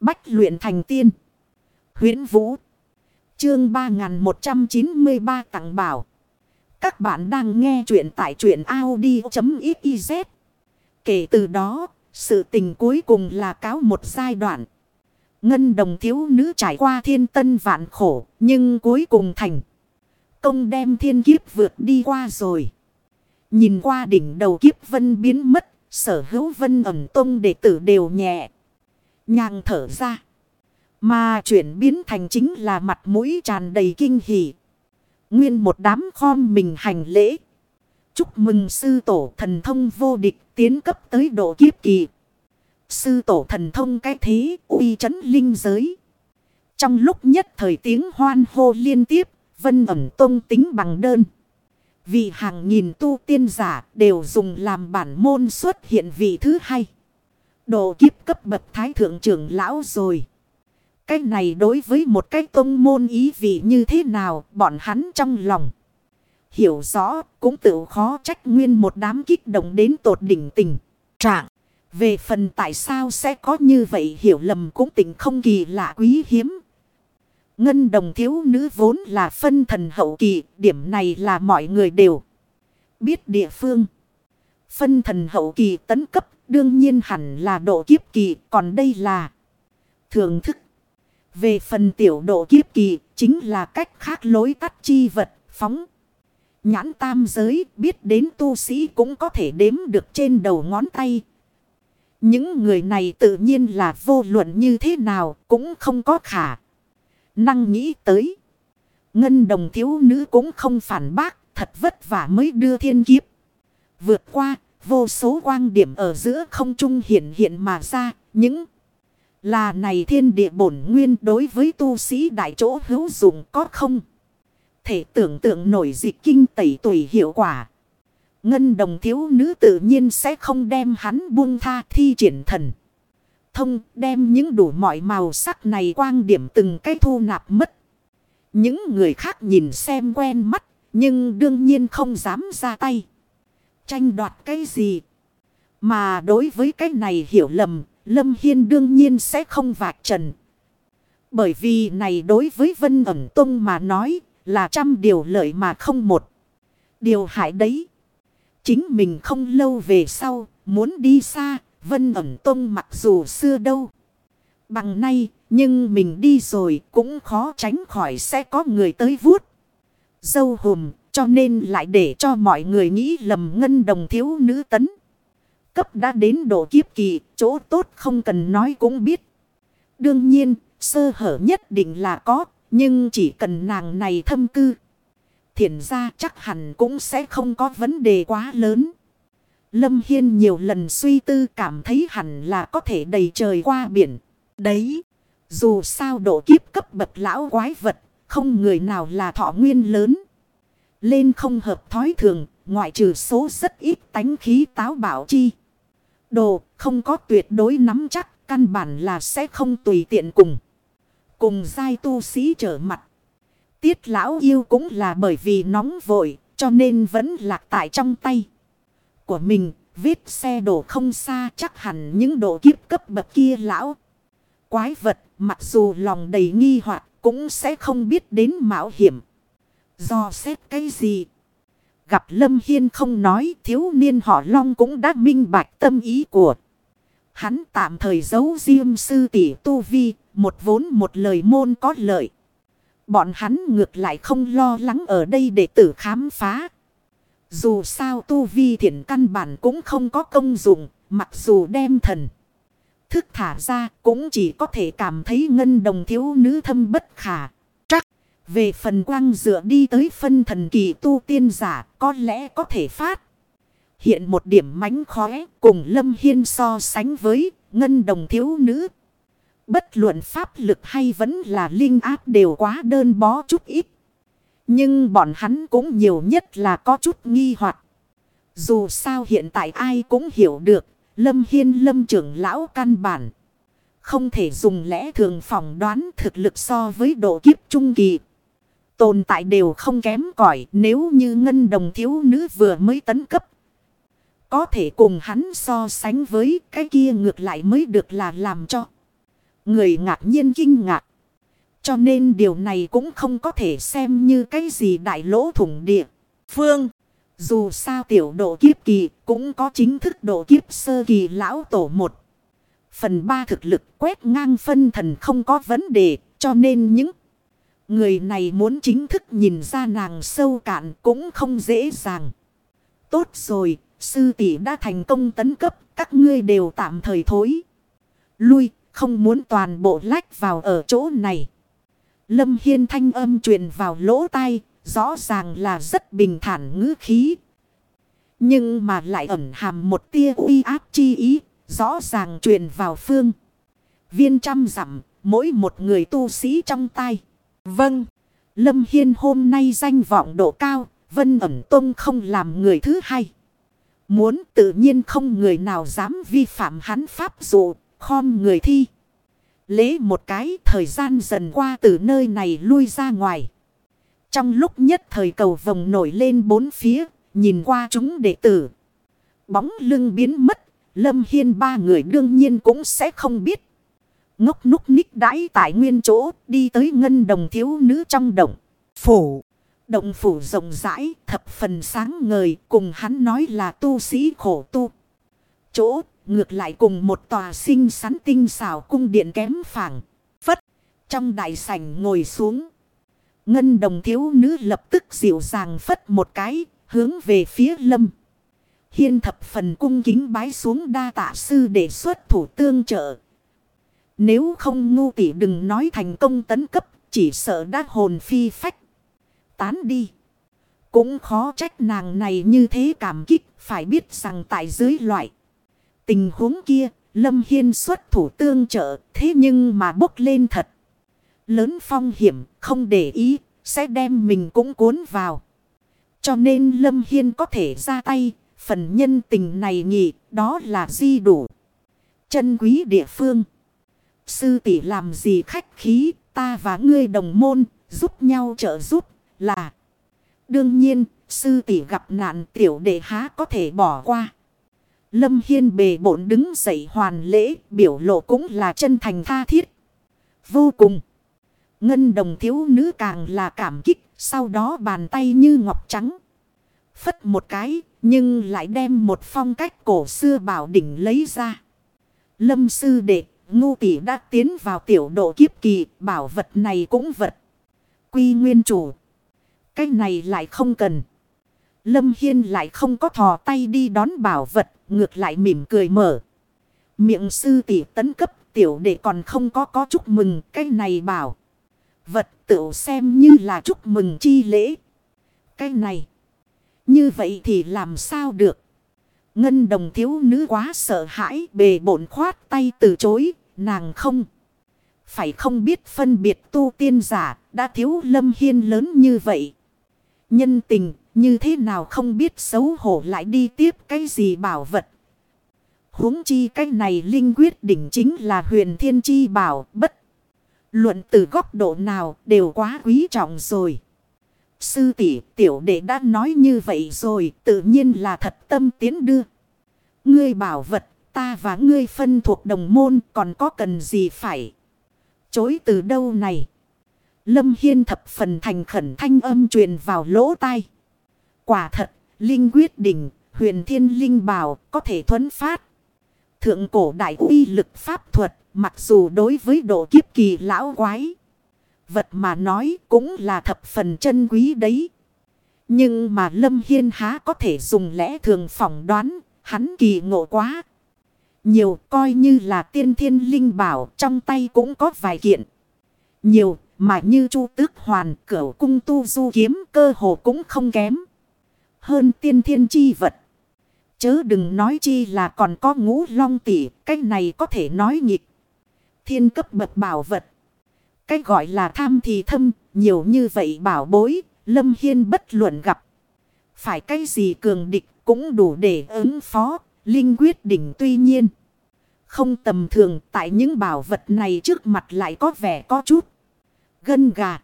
Bách luyện thành tiên. huyễn Vũ. Chương 3193 tặng bảo. Các bạn đang nghe truyện tại truyện Audi.xyz. Kể từ đó, sự tình cuối cùng là cáo một giai đoạn. Ngân đồng thiếu nữ trải qua thiên tân vạn khổ, nhưng cuối cùng thành. Công đem thiên kiếp vượt đi qua rồi. Nhìn qua đỉnh đầu kiếp vân biến mất, sở hữu vân ẩm tông đệ tử đều nhẹ. Nhàng thở ra. Mà chuyển biến thành chính là mặt mũi tràn đầy kinh hỉ. Nguyên một đám khom mình hành lễ. Chúc mừng sư tổ thần thông vô địch tiến cấp tới độ kiếp kỳ. Sư tổ thần thông cái thế uy chấn linh giới. Trong lúc nhất thời tiếng hoan hô liên tiếp, vân ẩm tôn tính bằng đơn. Vì hàng nghìn tu tiên giả đều dùng làm bản môn xuất hiện vị thứ hai. Độ kiếp cấp bậc thái thượng trưởng lão rồi. Cái này đối với một cái tông môn ý vị như thế nào, bọn hắn trong lòng. Hiểu rõ, cũng tự khó trách nguyên một đám kích động đến tột đỉnh tình. Trạng. Về phần tại sao sẽ có như vậy hiểu lầm cũng tình không kỳ lạ quý hiếm. Ngân đồng thiếu nữ vốn là phân thần hậu kỳ. Điểm này là mọi người đều biết địa phương. Phân thần hậu kỳ tấn cấp đương nhiên hẳn là độ kiếp kỳ. Còn đây là thưởng thức. Về phần tiểu độ kiếp kỳ, chính là cách khác lối tắt chi vật, phóng. Nhãn tam giới, biết đến tu sĩ cũng có thể đếm được trên đầu ngón tay. Những người này tự nhiên là vô luận như thế nào, cũng không có khả. Năng nghĩ tới. Ngân đồng thiếu nữ cũng không phản bác, thật vất vả mới đưa thiên kiếp. Vượt qua vô số quang điểm ở giữa không trung hiện hiện mà ra, những là này thiên địa bổn nguyên đối với tu sĩ đại chỗ hữu dụng có không? Thể tưởng tượng nổi dịch kinh tẩy tuổi hiệu quả. Ngân đồng thiếu nữ tự nhiên sẽ không đem hắn buông tha thi triển thần. Thông đem những đủ mọi màu sắc này quang điểm từng cái thu nạp mất. Những người khác nhìn xem quen mắt, nhưng đương nhiên không dám ra tay. Tranh đoạt cái gì? Mà đối với cái này hiểu lầm Lâm Hiên đương nhiên sẽ không vạch trần. Bởi vì này đối với Vân ẩm Tông mà nói là trăm điều lợi mà không một. Điều hại đấy. Chính mình không lâu về sau, muốn đi xa, Vân ẩm Tông mặc dù xưa đâu. Bằng nay, nhưng mình đi rồi cũng khó tránh khỏi sẽ có người tới vuốt. Dâu hùm, cho nên lại để cho mọi người nghĩ lầm ngân đồng thiếu nữ tấn cấp đã đến độ kiếp kỳ, chỗ tốt không cần nói cũng biết. Đương nhiên, sơ hở nhất định là có, nhưng chỉ cần nàng này thâm cư. Thiển ra chắc hẳn cũng sẽ không có vấn đề quá lớn. Lâm Hiên nhiều lần suy tư cảm thấy hẳn là có thể đầy trời qua biển. Đấy, dù sao độ kiếp cấp bậc lão quái vật, không người nào là thọ nguyên lớn. Lên không hợp thói thường, ngoại trừ số rất ít tánh khí táo bảo chi. Đồ không có tuyệt đối nắm chắc căn bản là sẽ không tùy tiện cùng. Cùng giai tu sĩ trở mặt. Tiết lão yêu cũng là bởi vì nóng vội cho nên vẫn lạc tại trong tay. Của mình vết xe đổ không xa chắc hẳn những độ kiếp cấp bậc kia lão. Quái vật mặc dù lòng đầy nghi hoặc cũng sẽ không biết đến mạo hiểm. Do xét cái gì? Gặp Lâm Hiên không nói thiếu niên họ Long cũng đã minh bạch tâm ý của. Hắn tạm thời giấu riêng sư tỷ tu vi, một vốn một lời môn có lợi. Bọn hắn ngược lại không lo lắng ở đây để tử khám phá. Dù sao tu vi thiện căn bản cũng không có công dụng, mặc dù đem thần. Thức thả ra cũng chỉ có thể cảm thấy ngân đồng thiếu nữ thâm bất khả. Về phần quang dựa đi tới phân thần kỳ tu tiên giả có lẽ có thể phát. Hiện một điểm mánh khóe cùng Lâm Hiên so sánh với ngân đồng thiếu nữ. Bất luận pháp lực hay vẫn là linh áp đều quá đơn bó chút ít. Nhưng bọn hắn cũng nhiều nhất là có chút nghi hoặc Dù sao hiện tại ai cũng hiểu được. Lâm Hiên lâm trưởng lão căn bản. Không thể dùng lẽ thường phỏng đoán thực lực so với độ kiếp trung kỳ. Tồn tại đều không kém cỏi nếu như ngân đồng thiếu nữ vừa mới tấn cấp. Có thể cùng hắn so sánh với cái kia ngược lại mới được là làm cho. Người ngạc nhiên kinh ngạc. Cho nên điều này cũng không có thể xem như cái gì đại lỗ thủng địa. Phương, dù sao tiểu độ kiếp kỳ cũng có chính thức độ kiếp sơ kỳ lão tổ một. Phần ba thực lực quét ngang phân thần không có vấn đề cho nên những người này muốn chính thức nhìn ra nàng sâu cạn cũng không dễ dàng. Tốt rồi, sư tỷ đã thành công tấn cấp, các ngươi đều tạm thời thối. Lui, không muốn toàn bộ lách vào ở chỗ này. Lâm Hiên thanh âm truyền vào lỗ tai, rõ ràng là rất bình thản ngữ khí. Nhưng mà lại ẩn hàm một tia uy áp chi ý, rõ ràng truyền vào phương. Viên trăm dặm mỗi một người tu sĩ trong tay. Vâng, Lâm Hiên hôm nay danh vọng độ cao, Vân ẩn tông không làm người thứ hai. Muốn tự nhiên không người nào dám vi phạm hắn pháp dụ, khom người thi. Lễ một cái thời gian dần qua từ nơi này lui ra ngoài. Trong lúc nhất thời cầu vòng nổi lên bốn phía, nhìn qua chúng đệ tử. Bóng lưng biến mất, Lâm Hiên ba người đương nhiên cũng sẽ không biết. Ngốc núc ních đãi tại nguyên chỗ, đi tới ngân đồng thiếu nữ trong động. Phủ, động phủ rộng rãi, thập phần sáng ngời, cùng hắn nói là tu sĩ khổ tu. Chỗ, ngược lại cùng một tòa sinh sắn tinh xảo cung điện kém phẳng. Phất, trong đại sảnh ngồi xuống. Ngân đồng thiếu nữ lập tức dịu dàng phất một cái, hướng về phía lâm. Hiên thập phần cung kính bái xuống đa tạ sư để xuất thủ tương trợ. Nếu không ngu tỷ đừng nói thành công tấn cấp, chỉ sợ đã hồn phi phách. Tán đi. Cũng khó trách nàng này như thế cảm kích, phải biết rằng tại dưới loại. Tình huống kia, Lâm Hiên xuất thủ tương trợ, thế nhưng mà bốc lên thật. Lớn phong hiểm, không để ý, sẽ đem mình cũng cuốn vào. Cho nên Lâm Hiên có thể ra tay, phần nhân tình này nhỉ, đó là di đủ. Chân quý địa phương. Sư tỷ làm gì khách khí, ta và ngươi đồng môn, giúp nhau trợ giúp, là. Đương nhiên, sư tỷ gặp nạn tiểu đệ há có thể bỏ qua. Lâm Hiên bề bổn đứng dậy hoàn lễ, biểu lộ cũng là chân thành tha thiết. Vô cùng. Ngân đồng thiếu nữ càng là cảm kích, sau đó bàn tay như ngọc trắng. Phất một cái, nhưng lại đem một phong cách cổ xưa bảo đỉnh lấy ra. Lâm sư đệ, ngu tỷ đã tiến vào tiểu độ kiếp kỳ, bảo vật này cũng vật. Quy nguyên chủ. Cái này lại không cần. Lâm Hiên lại không có thò tay đi đón bảo vật, ngược lại mỉm cười mở. Miệng sư tỷ tấn cấp tiểu đệ còn không có có chúc mừng cái này bảo. Vật tự xem như là chúc mừng chi lễ. Cái này. Như vậy thì làm sao được. Ngân đồng thiếu nữ quá sợ hãi bề bổn khoát tay từ chối. Nàng không. Phải không biết phân biệt tu tiên giả đã thiếu lâm hiên lớn như vậy. Nhân tình như thế nào không biết xấu hổ lại đi tiếp cái gì bảo vật. huống chi cái này linh quyết đỉnh chính là huyền thiên chi bảo, bất. Luận từ góc độ nào đều quá quý trọng rồi. Sư tỷ, tiểu đệ đã nói như vậy rồi, tự nhiên là thật tâm tiến đưa. Ngươi bảo vật ta và ngươi phân thuộc đồng môn còn có cần gì phải. Chối từ đâu này. Lâm Hiên thập phần thành khẩn thanh âm truyền vào lỗ tai. Quả thật, Linh quyết định, huyền thiên linh bảo có thể thuấn phát. Thượng cổ đại uy lực pháp thuật, mặc dù đối với độ kiếp kỳ lão quái. Vật mà nói cũng là thập phần chân quý đấy. Nhưng mà Lâm Hiên há có thể dùng lẽ thường phỏng đoán, hắn kỳ ngộ quá. Nhiều coi như là tiên thiên linh bảo trong tay cũng có vài kiện. Nhiều mà như chu tước hoàn, cửu cung tu du kiếm cơ hồ cũng không kém. Hơn tiên thiên chi vật. Chớ đừng nói chi là còn có ngũ long tỷ. Cái này có thể nói nghịch. Thiên cấp bậc bảo vật. Cái gọi là tham thì thâm. Nhiều như vậy bảo bối. Lâm Hiên bất luận gặp. Phải cái gì cường địch cũng đủ để ứng phó. Linh quyết đỉnh tuy nhiên. Không tầm thường, tại những bảo vật này trước mặt lại có vẻ có chút. Gân gà.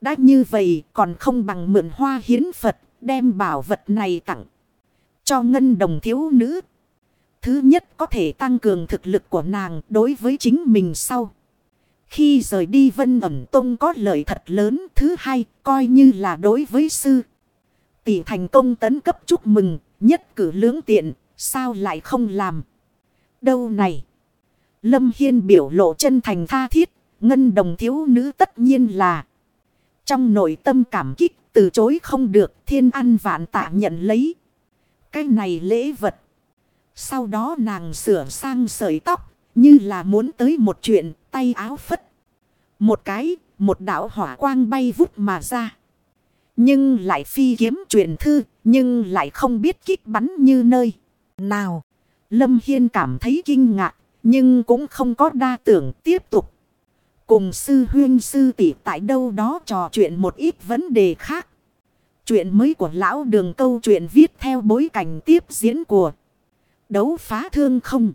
Đã như vậy, còn không bằng mượn hoa hiến Phật, đem bảo vật này tặng cho ngân đồng thiếu nữ. Thứ nhất có thể tăng cường thực lực của nàng đối với chính mình sau. Khi rời đi Vân ẩm tông có lợi thật lớn. Thứ hai, coi như là đối với sư. Tỷ thành công tấn cấp chúc mừng. Nhất cử lưỡng tiện. Sao lại không làm. Đâu này. Lâm Hiên biểu lộ chân thành tha thiết. Ngân đồng thiếu nữ tất nhiên là. Trong nội tâm cảm kích từ chối không được thiên ăn vạn tạ nhận lấy. Cái này lễ vật. Sau đó nàng sửa sang sợi tóc. Như là muốn tới một chuyện tay áo phất. Một cái, một đạo hỏa quang bay vút mà ra. Nhưng lại phi kiếm truyền thư, nhưng lại không biết kích bắn như nơi. Nào, Lâm Hiên cảm thấy kinh ngạc, nhưng cũng không có đa tưởng tiếp tục. Cùng sư huyên sư tỷ tại đâu đó trò chuyện một ít vấn đề khác. Chuyện mới của lão đường câu chuyện viết theo bối cảnh tiếp diễn của đấu phá thương không.